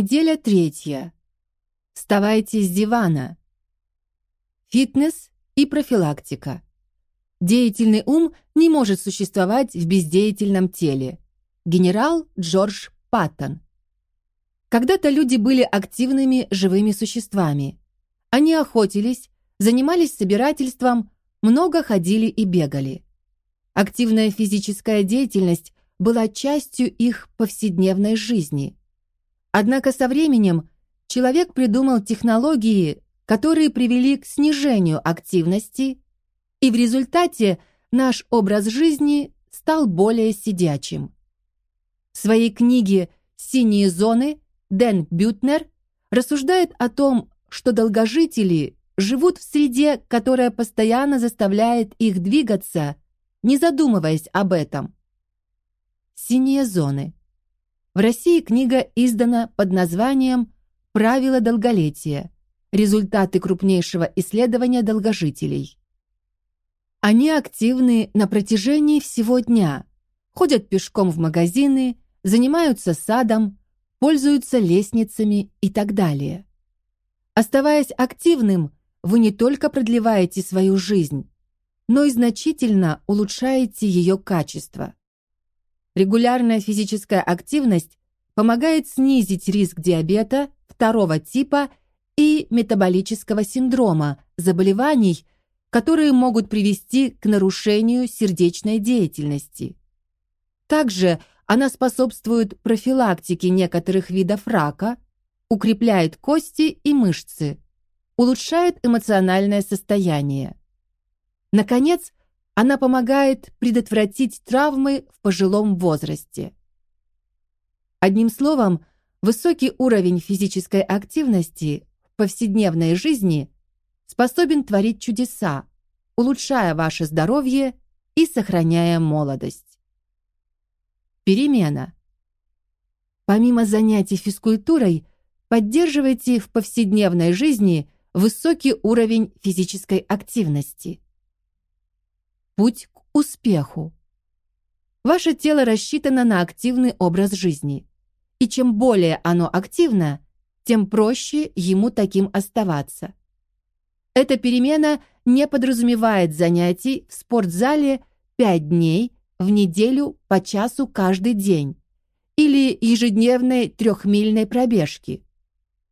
Неделя третья. Вставайте с дивана. Фитнес и профилактика. Деятельный ум не может существовать в бездеятельном теле. Генерал Джордж Паттон. Когда-то люди были активными живыми существами. Они охотились, занимались собирательством, много ходили и бегали. Активная физическая деятельность была частью их повседневной жизни. Однако со временем человек придумал технологии, которые привели к снижению активности, и в результате наш образ жизни стал более сидячим. В своей книге «Синие зоны» Дэн Бютнер рассуждает о том, что долгожители живут в среде, которая постоянно заставляет их двигаться, не задумываясь об этом. Синие зоны. В России книга издана под названием «Правила долголетия. Результаты крупнейшего исследования долгожителей». Они активны на протяжении всего дня, ходят пешком в магазины, занимаются садом, пользуются лестницами и так далее. Оставаясь активным, вы не только продлеваете свою жизнь, но и значительно улучшаете ее качество. Регулярная физическая активность помогает снизить риск диабета второго типа и метаболического синдрома, заболеваний, которые могут привести к нарушению сердечной деятельности. Также она способствует профилактике некоторых видов рака, укрепляет кости и мышцы, улучшает эмоциональное состояние. Наконец, она помогает предотвратить травмы в пожилом возрасте. Одним словом, высокий уровень физической активности в повседневной жизни способен творить чудеса, улучшая ваше здоровье и сохраняя молодость. Перемена. Помимо занятий физкультурой, поддерживайте в повседневной жизни высокий уровень физической активности. Путь к успеху. Ваше тело рассчитано на активный образ жизни. И чем более оно активно, тем проще ему таким оставаться. Эта перемена не подразумевает занятий в спортзале 5 дней в неделю по часу каждый день или ежедневной трехмильной пробежки.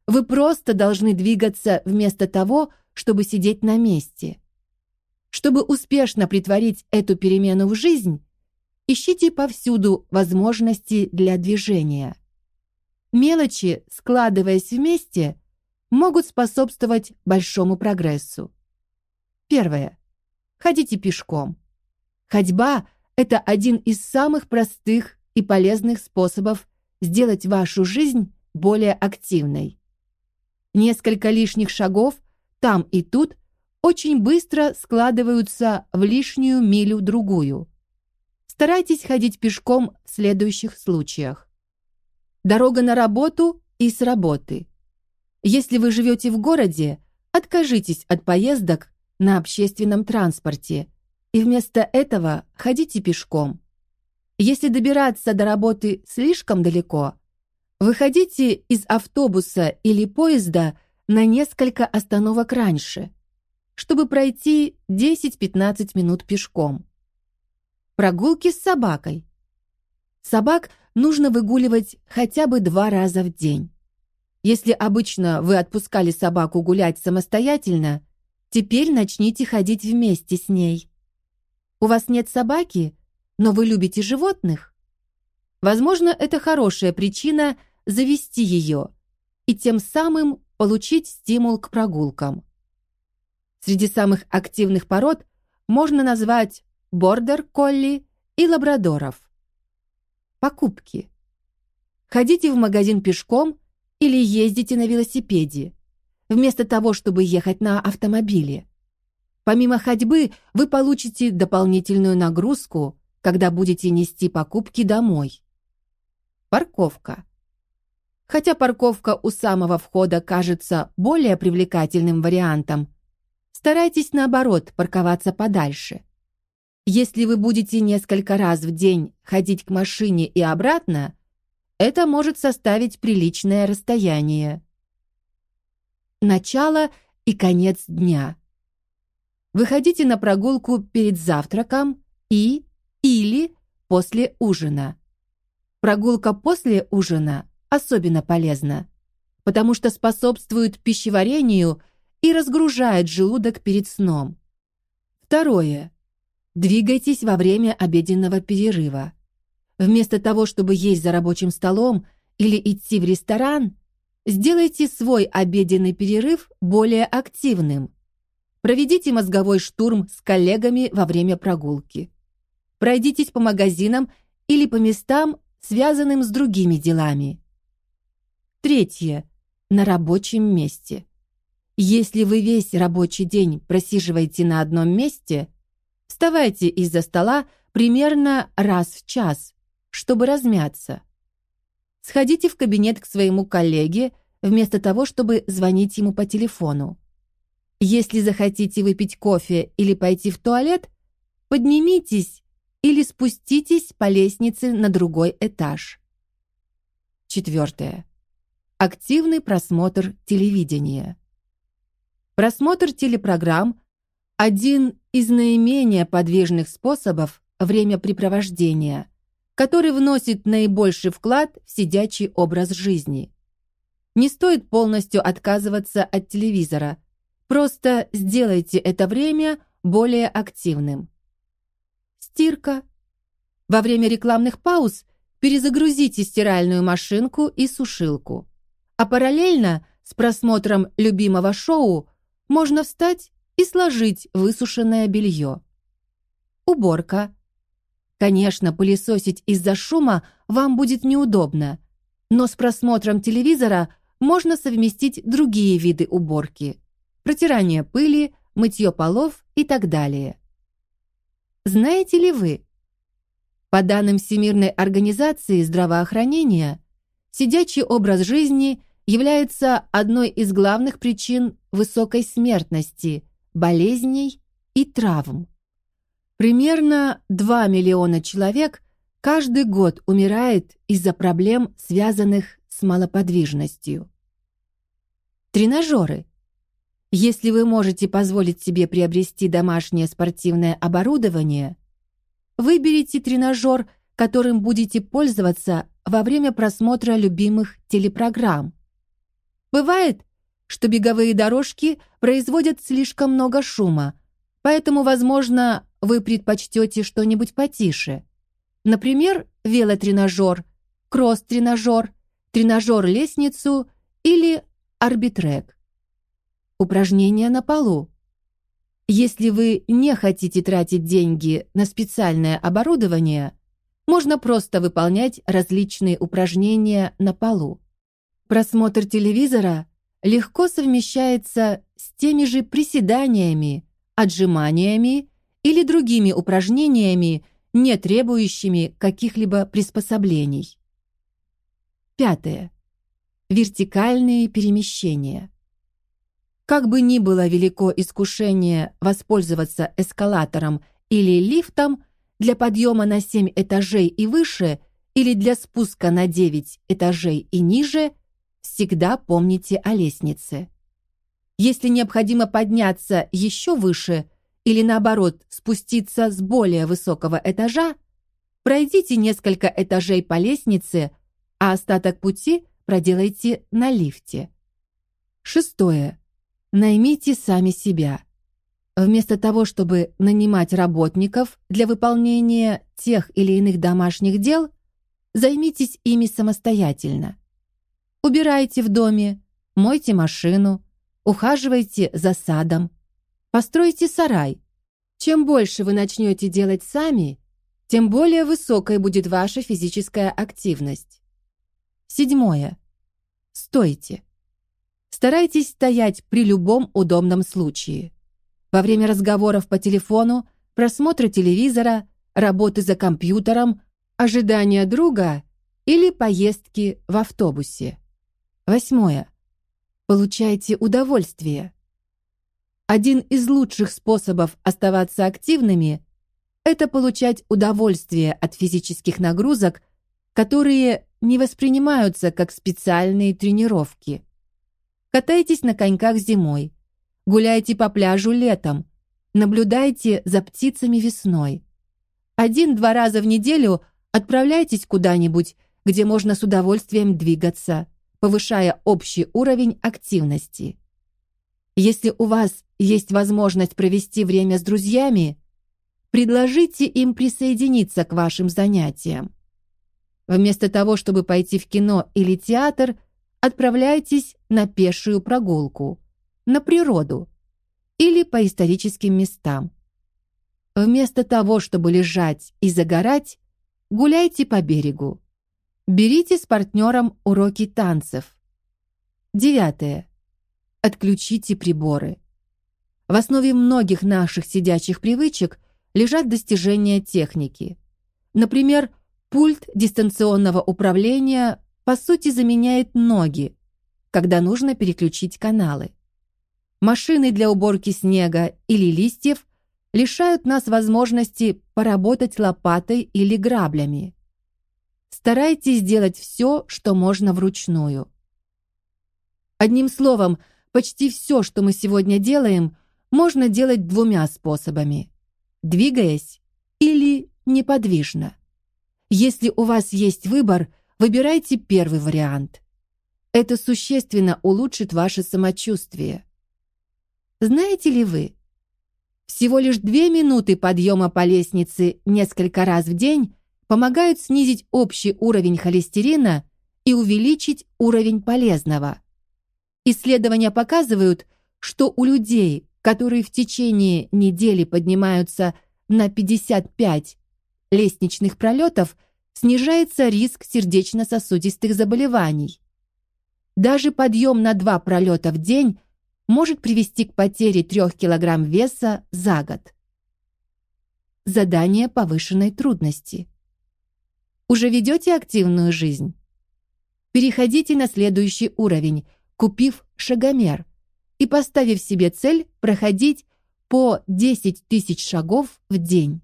Вы просто должны двигаться вместо того, чтобы сидеть на месте. Чтобы успешно притворить эту перемену в жизнь, ищите повсюду возможности для движения. Мелочи, складываясь вместе, могут способствовать большому прогрессу. Первое. Ходите пешком. Ходьба – это один из самых простых и полезных способов сделать вашу жизнь более активной. Несколько лишних шагов там и тут – очень быстро складываются в лишнюю милю-другую. Старайтесь ходить пешком в следующих случаях. Дорога на работу и с работы. Если вы живете в городе, откажитесь от поездок на общественном транспорте и вместо этого ходите пешком. Если добираться до работы слишком далеко, выходите из автобуса или поезда на несколько остановок раньше – чтобы пройти 10-15 минут пешком. Прогулки с собакой. Собак нужно выгуливать хотя бы два раза в день. Если обычно вы отпускали собаку гулять самостоятельно, теперь начните ходить вместе с ней. У вас нет собаки, но вы любите животных? Возможно, это хорошая причина завести ее и тем самым получить стимул к прогулкам. Среди самых активных пород можно назвать бордер-колли и лабрадоров. Покупки. Ходите в магазин пешком или ездите на велосипеде, вместо того, чтобы ехать на автомобиле. Помимо ходьбы вы получите дополнительную нагрузку, когда будете нести покупки домой. Парковка. Хотя парковка у самого входа кажется более привлекательным вариантом, Старайтесь, наоборот, парковаться подальше. Если вы будете несколько раз в день ходить к машине и обратно, это может составить приличное расстояние. Начало и конец дня. Выходите на прогулку перед завтраком и или после ужина. Прогулка после ужина особенно полезна, потому что способствует пищеварению и разгружает желудок перед сном. Второе. Двигайтесь во время обеденного перерыва. Вместо того, чтобы есть за рабочим столом или идти в ресторан, сделайте свой обеденный перерыв более активным. Проведите мозговой штурм с коллегами во время прогулки. Пройдитесь по магазинам или по местам, связанным с другими делами. Третье. На рабочем месте. Если вы весь рабочий день просиживаете на одном месте, вставайте из-за стола примерно раз в час, чтобы размяться. Сходите в кабинет к своему коллеге, вместо того, чтобы звонить ему по телефону. Если захотите выпить кофе или пойти в туалет, поднимитесь или спуститесь по лестнице на другой этаж. Четвертое. Активный просмотр телевидения. Просмотр телепрограмм – один из наименее подвижных способов времяпрепровождения, который вносит наибольший вклад в сидячий образ жизни. Не стоит полностью отказываться от телевизора, просто сделайте это время более активным. Стирка. Во время рекламных пауз перезагрузите стиральную машинку и сушилку. А параллельно с просмотром любимого шоу можно встать и сложить высушенное белье. Уборка. Конечно, пылесосить из-за шума вам будет неудобно, но с просмотром телевизора можно совместить другие виды уборки. Протирание пыли, мытье полов и так далее. Знаете ли вы? По данным Всемирной организации здравоохранения, сидячий образ жизни является одной из главных причин высокой смертности, болезней и травм. Примерно 2 миллиона человек каждый год умирает из-за проблем, связанных с малоподвижностью. Тренажеры. Если вы можете позволить себе приобрести домашнее спортивное оборудование, выберите тренажер, которым будете пользоваться во время просмотра любимых телепрограмм. Бывает, что беговые дорожки производят слишком много шума, поэтому, возможно, вы предпочтете что-нибудь потише. Например, велотренажер, кросс-тренажер, тренажер-лестницу или арбитрек. Упражнения на полу. Если вы не хотите тратить деньги на специальное оборудование, можно просто выполнять различные упражнения на полу. Просмотр телевизора легко совмещается с теми же приседаниями, отжиманиями или другими упражнениями, не требующими каких-либо приспособлений. Пятое. Вертикальные перемещения. Как бы ни было велико искушение воспользоваться эскалатором или лифтом для подъема на 7 этажей и выше или для спуска на 9 этажей и ниже, всегда помните о лестнице. Если необходимо подняться еще выше или наоборот спуститься с более высокого этажа, пройдите несколько этажей по лестнице, а остаток пути проделайте на лифте. Шестое. Наймите сами себя. Вместо того, чтобы нанимать работников для выполнения тех или иных домашних дел, займитесь ими самостоятельно. Убирайте в доме, мойте машину, ухаживайте за садом, постройте сарай. Чем больше вы начнете делать сами, тем более высокой будет ваша физическая активность. Седьмое. Стойте. Старайтесь стоять при любом удобном случае. Во время разговоров по телефону, просмотра телевизора, работы за компьютером, ожидания друга или поездки в автобусе. Восьмое. Получайте удовольствие. Один из лучших способов оставаться активными – это получать удовольствие от физических нагрузок, которые не воспринимаются как специальные тренировки. Катайтесь на коньках зимой, гуляйте по пляжу летом, наблюдайте за птицами весной. Один-два раза в неделю отправляйтесь куда-нибудь, где можно с удовольствием двигаться, повышая общий уровень активности. Если у вас есть возможность провести время с друзьями, предложите им присоединиться к вашим занятиям. Вместо того, чтобы пойти в кино или театр, отправляйтесь на пешую прогулку, на природу или по историческим местам. Вместо того, чтобы лежать и загорать, гуляйте по берегу. Берите с партнером уроки танцев. Девятое. Отключите приборы. В основе многих наших сидячих привычек лежат достижения техники. Например, пульт дистанционного управления по сути заменяет ноги, когда нужно переключить каналы. Машины для уборки снега или листьев лишают нас возможности поработать лопатой или граблями. Старайтесь делать все, что можно вручную. Одним словом, почти все, что мы сегодня делаем, можно делать двумя способами: двигаясь или неподвижно. Если у вас есть выбор, выбирайте первый вариант. Это существенно улучшит ваше самочувствие. Знаете ли вы, всего лишь две минуты подъема по лестнице несколько раз в день помогают снизить общий уровень холестерина и увеличить уровень полезного. Исследования показывают, что у людей, которые в течение недели поднимаются на 55 лестничных пролетов, снижается риск сердечно-сосудистых заболеваний. Даже подъем на два пролета в день может привести к потере 3 кг веса за год. Задание повышенной трудности. Уже ведете активную жизнь? Переходите на следующий уровень, купив шагомер и поставив себе цель проходить по 10 тысяч шагов в день.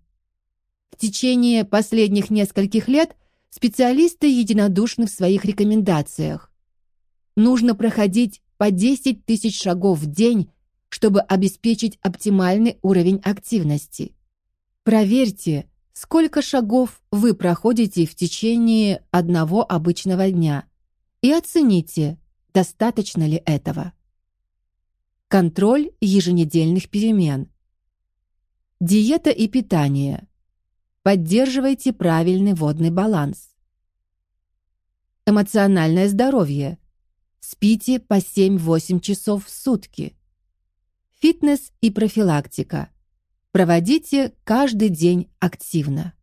В течение последних нескольких лет специалисты единодушны в своих рекомендациях. Нужно проходить по 10 тысяч шагов в день, чтобы обеспечить оптимальный уровень активности. Проверьте, сколько шагов вы проходите в течение одного обычного дня и оцените, достаточно ли этого. Контроль еженедельных перемен. Диета и питание. Поддерживайте правильный водный баланс. Эмоциональное здоровье. Спите по 7-8 часов в сутки. Фитнес и профилактика. Проводите каждый день активно.